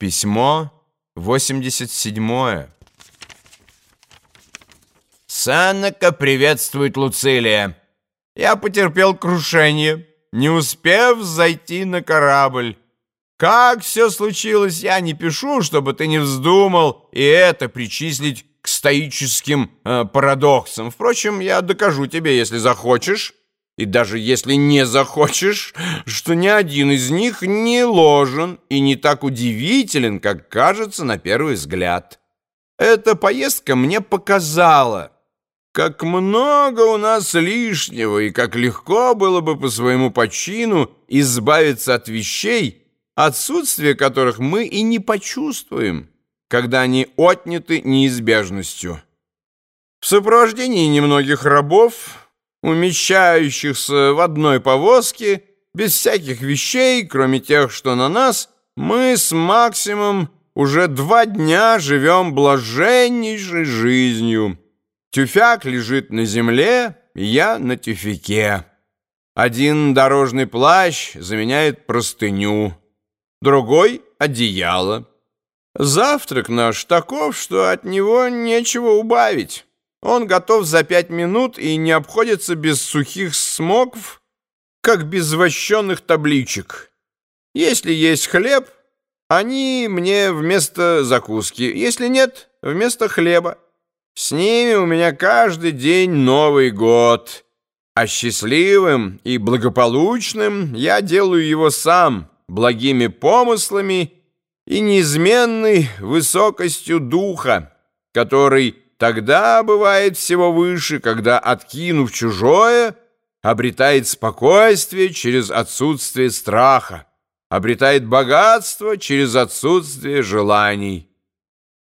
Письмо 87 Санака приветствует Луцилия. Я потерпел крушение, не успев зайти на корабль. Как все случилось, я не пишу, чтобы ты не вздумал и это причислить к стоическим э, парадоксам. Впрочем, я докажу тебе, если захочешь, и даже если не захочешь, что ни один из них не ложен и не так удивителен, как кажется на первый взгляд. Эта поездка мне показала, как много у нас лишнего и как легко было бы по своему почину избавиться от вещей, отсутствие которых мы и не почувствуем, когда они отняты неизбежностью. В сопровождении немногих рабов, умещающихся в одной повозке, без всяких вещей, кроме тех, что на нас, мы с Максимом уже два дня живем блаженнейшей жизнью. Тюфяк лежит на земле, я на тюфяке. Один дорожный плащ заменяет простыню другой — одеяло. Завтрак наш таков, что от него нечего убавить. Он готов за пять минут и не обходится без сухих смоков, как без вощенных табличек. Если есть хлеб, они мне вместо закуски, если нет, вместо хлеба. С ними у меня каждый день Новый год, а счастливым и благополучным я делаю его сам, благими помыслами и неизменной высокостью духа, который тогда бывает всего выше, когда, откинув чужое, обретает спокойствие через отсутствие страха, обретает богатство через отсутствие желаний.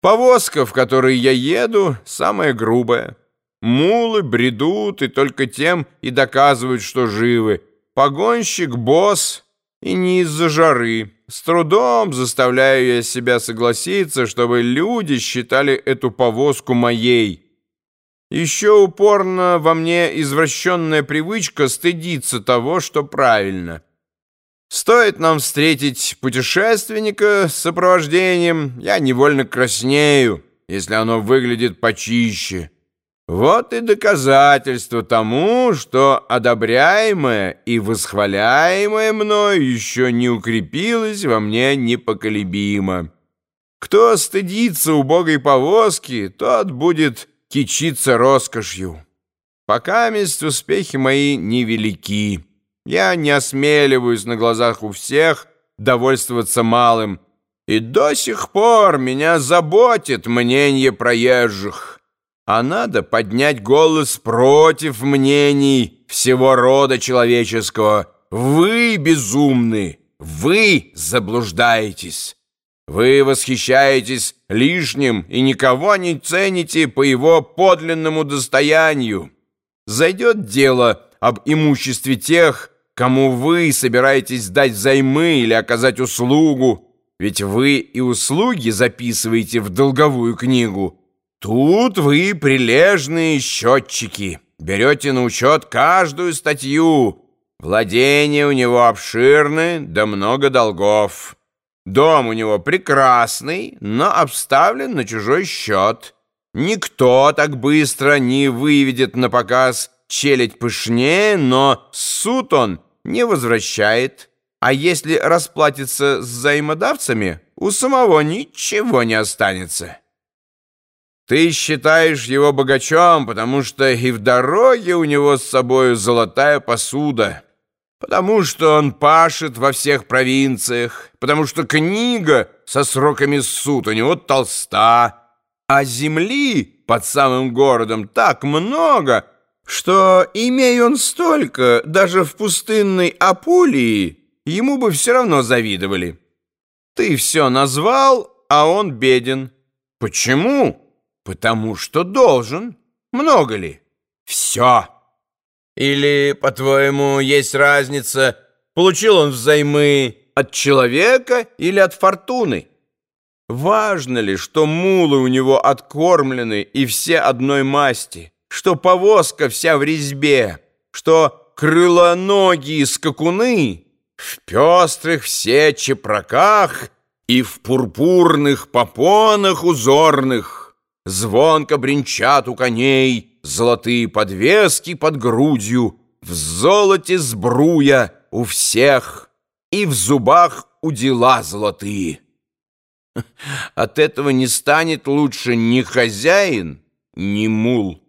Повозка, в которой я еду, самая грубая. Мулы бредут и только тем и доказывают, что живы. Погонщик — босс — и не из-за жары. С трудом заставляю я себя согласиться, чтобы люди считали эту повозку моей. Еще упорно во мне извращенная привычка стыдиться того, что правильно. Стоит нам встретить путешественника с сопровождением, я невольно краснею, если оно выглядит почище. Вот и доказательство тому, что одобряемое и восхваляемое мною еще не укрепилось во мне непоколебимо. Кто стыдится убогой повозки, тот будет кичиться роскошью. Пока месть успехи мои невелики. Я не осмеливаюсь на глазах у всех довольствоваться малым, и до сих пор меня заботит мнение проезжих а надо поднять голос против мнений всего рода человеческого. Вы безумны, вы заблуждаетесь. Вы восхищаетесь лишним и никого не цените по его подлинному достоянию. Зайдет дело об имуществе тех, кому вы собираетесь дать займы или оказать услугу, ведь вы и услуги записываете в долговую книгу, Тут вы прилежные счетчики, берете на учет каждую статью. Владения у него обширны, да много долгов. Дом у него прекрасный, но обставлен на чужой счет. Никто так быстро не выведет на показ челядь пышнее, но суд он не возвращает. А если расплатиться с взаимодавцами, у самого ничего не останется». Ты считаешь его богачом, потому что и в дороге у него с собой золотая посуда, потому что он пашет во всех провинциях, потому что книга со сроками суд у него толста, а земли под самым городом так много, что, имея он столько, даже в пустынной Апулии, ему бы все равно завидовали. Ты все назвал, а он беден. Почему? Потому что должен. Много ли? Все. Или, по-твоему, есть разница, получил он взаймы от человека или от фортуны? Важно ли, что мулы у него откормлены и все одной масти, что повозка вся в резьбе, что крылоногие скакуны в пестрых все чепраках И в пурпурных попонах узорных Звонко бренчат у коней Золотые подвески под грудью, В золоте сбруя у всех И в зубах удила золотые. От этого не станет лучше ни хозяин, ни мул.